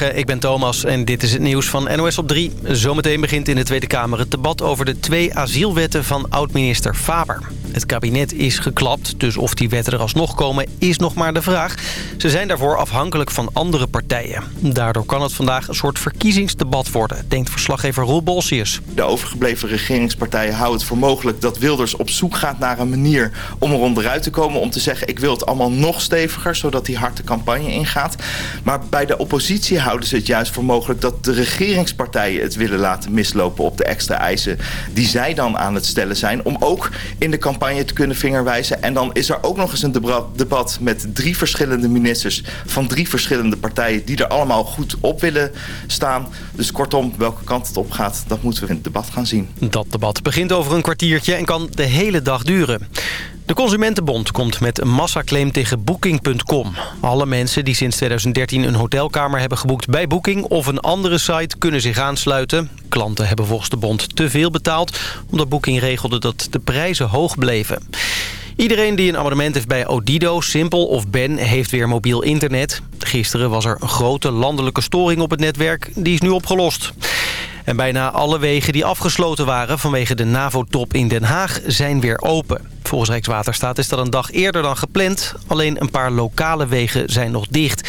Ik ben Thomas en dit is het nieuws van NOS op 3. Zometeen begint in de Tweede Kamer het debat over de twee asielwetten van oud-minister Faber. Het kabinet is geklapt, dus of die wetten er alsnog komen is nog maar de vraag. Ze zijn daarvoor afhankelijk van andere partijen. Daardoor kan het vandaag een soort verkiezingsdebat worden, denkt verslaggever Roel Bolsius. De overgebleven regeringspartijen houden het voor mogelijk dat Wilders op zoek gaat naar een manier om er onderuit te komen. Om te zeggen ik wil het allemaal nog steviger, zodat hij hard de campagne ingaat. Maar bij de oppositie houden ze het juist voor mogelijk dat de regeringspartijen het willen laten mislopen op de extra eisen die zij dan aan het stellen zijn. Om ook in de campagne te kunnen vingerwijzen. En dan is er ook nog eens een debat met drie verschillende ministers van drie verschillende partijen die er allemaal goed op willen staan. Dus kortom, welke kant het op gaat, dat moeten we in het debat gaan zien. Dat debat begint over een kwartiertje en kan de hele dag duren. De Consumentenbond komt met een massaclaim tegen Booking.com. Alle mensen die sinds 2013 een hotelkamer hebben geboekt bij Booking... of een andere site kunnen zich aansluiten. Klanten hebben volgens de bond te veel betaald... omdat Booking regelde dat de prijzen hoog bleven. Iedereen die een abonnement heeft bij Odido, Simpel of Ben heeft weer mobiel internet. Gisteren was er een grote landelijke storing op het netwerk. Die is nu opgelost. En bijna alle wegen die afgesloten waren vanwege de NAVO-top in Den Haag zijn weer open. Volgens Rijkswaterstaat is dat een dag eerder dan gepland. Alleen een paar lokale wegen zijn nog dicht.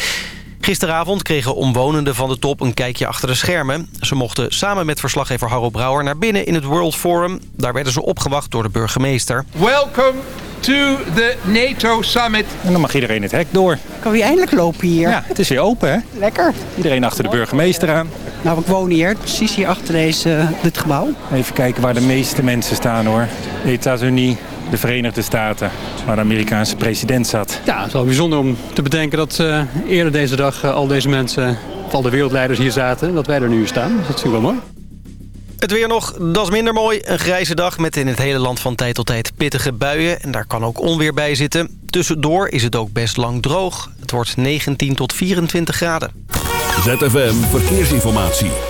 Gisteravond kregen omwonenden van de top een kijkje achter de schermen. Ze mochten samen met verslaggever Harro Brouwer naar binnen in het World Forum. Daar werden ze opgewacht door de burgemeester. Welcome to the NATO Summit. En dan mag iedereen het hek door. Kan weer eindelijk lopen hier. Ja, het is weer open hè? Lekker. Iedereen achter de burgemeester aan. Nou, ik woon hier, precies hier achter deze, dit gebouw. Even kijken waar de meeste mensen staan hoor. Etats-Unis, de Verenigde Staten, waar de Amerikaanse president zat. Ja, het is wel bijzonder om te bedenken dat uh, eerder deze dag uh, al deze mensen, al de wereldleiders hier zaten. Dat wij er nu staan. Dus dat vind ik wel mooi. Het weer nog, dat is minder mooi. Een grijze dag met in het hele land van tijd tot tijd pittige buien. En daar kan ook onweer bij zitten. Tussendoor is het ook best lang droog. Het wordt 19 tot 24 graden. ZFM Verkeersinformatie.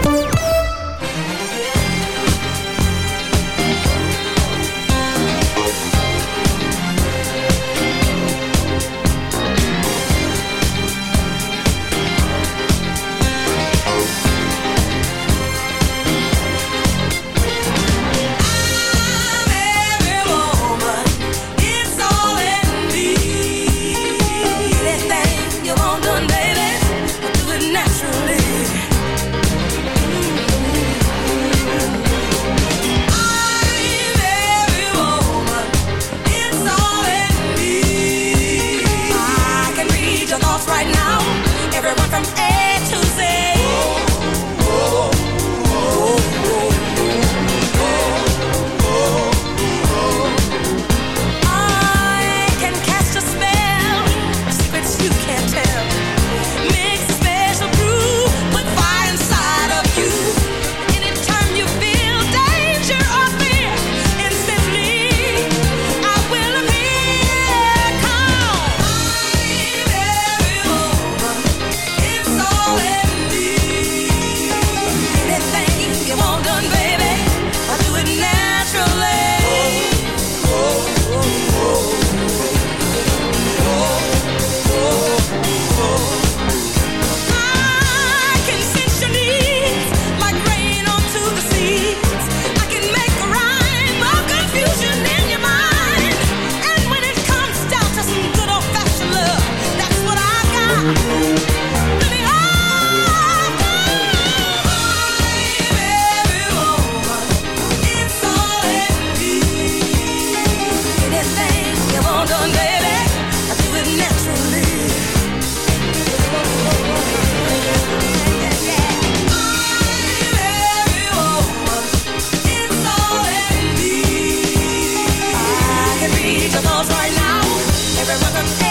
Every mother.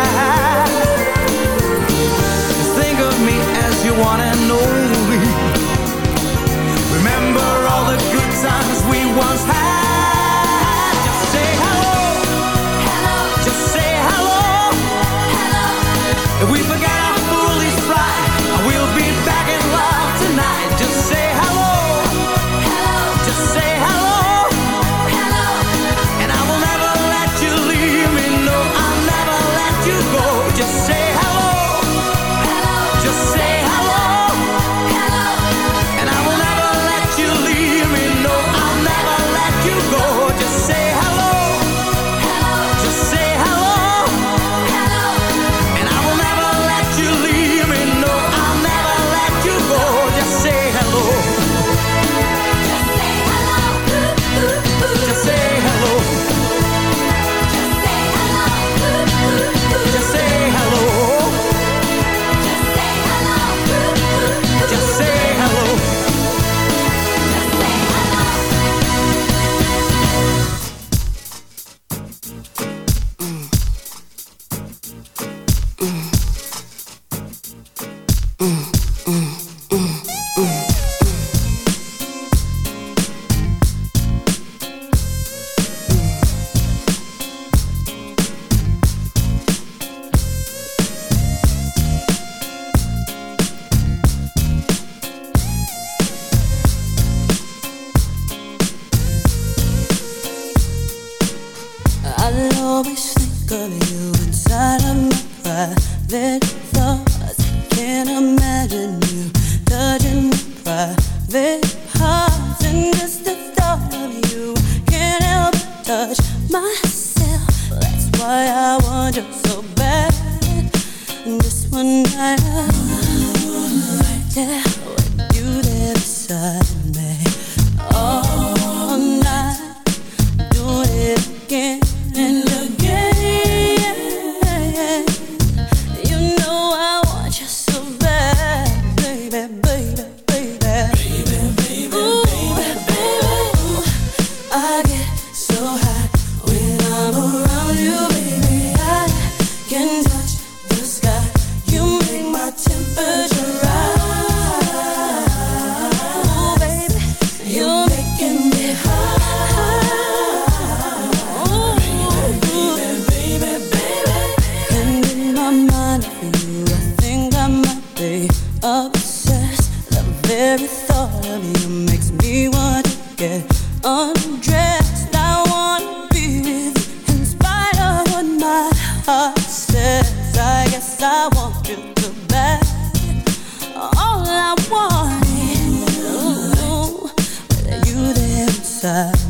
side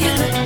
you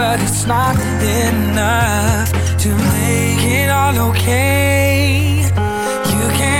but it's not enough to make it all okay. You can't.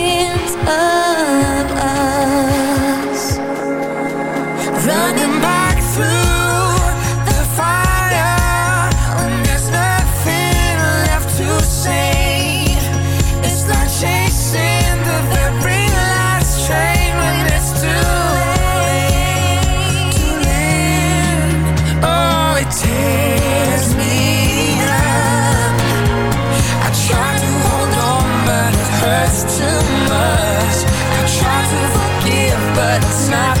not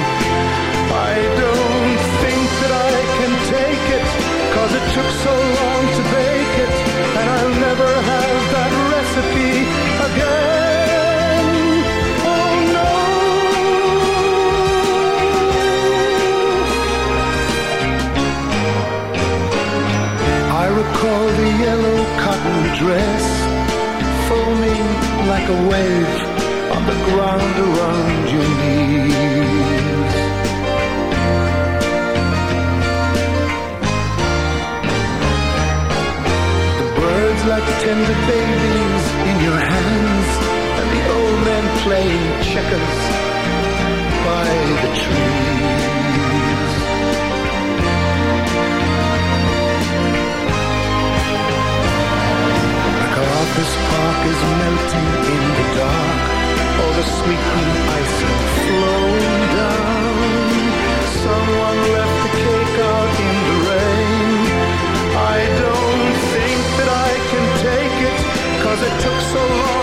recipe again. Oh no. I recall the yellow cotton dress foaming like a wave on the ground around your knees. like tender babies your hands and the old men playing checkers by the trees. MacArthur's Park is melting in the dark, all the sweet green ice flowing. It took so long.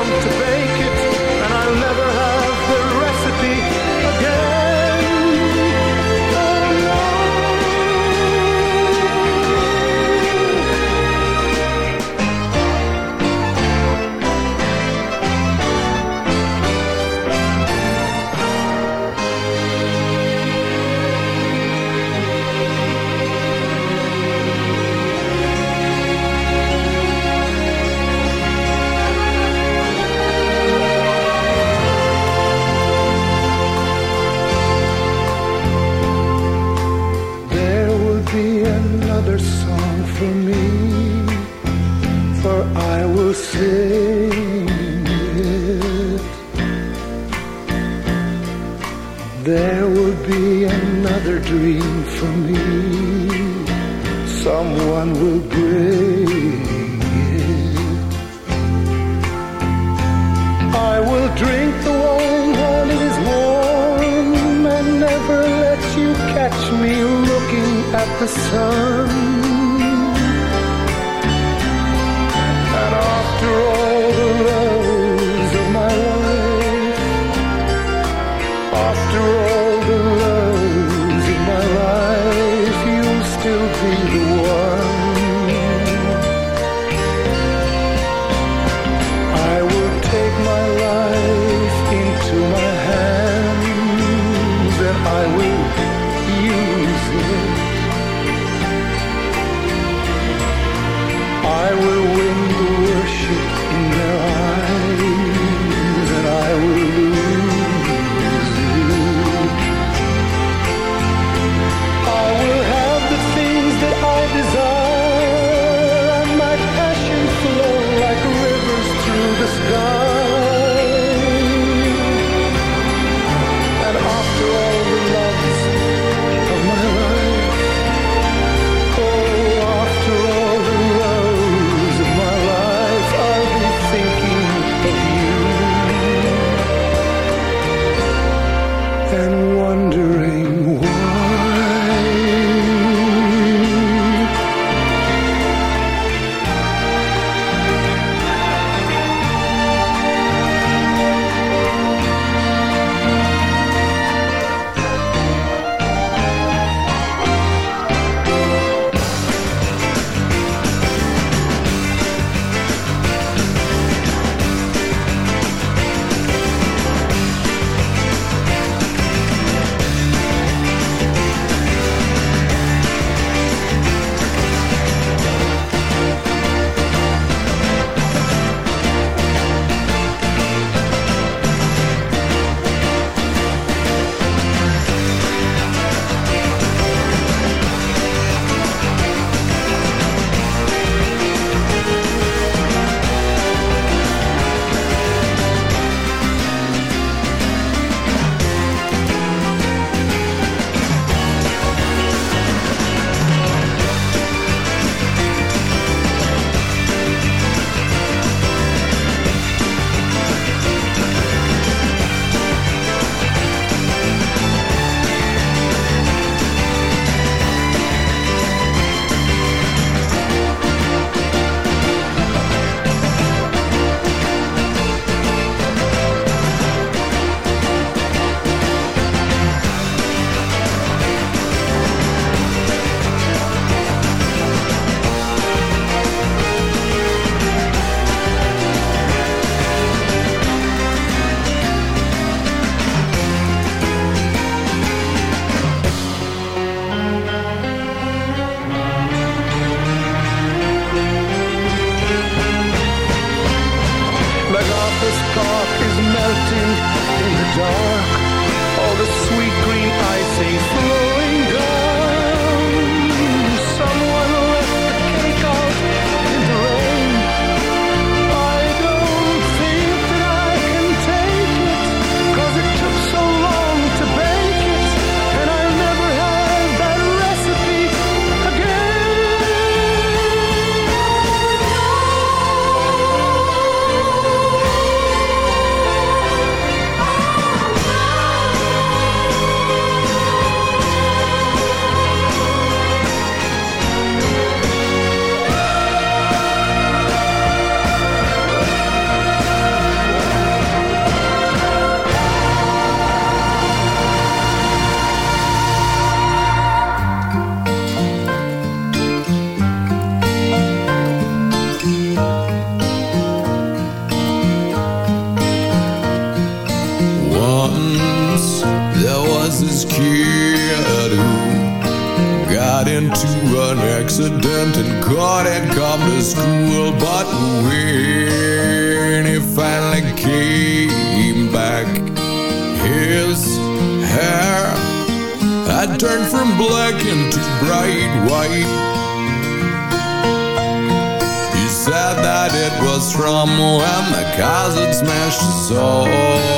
It smashed the soul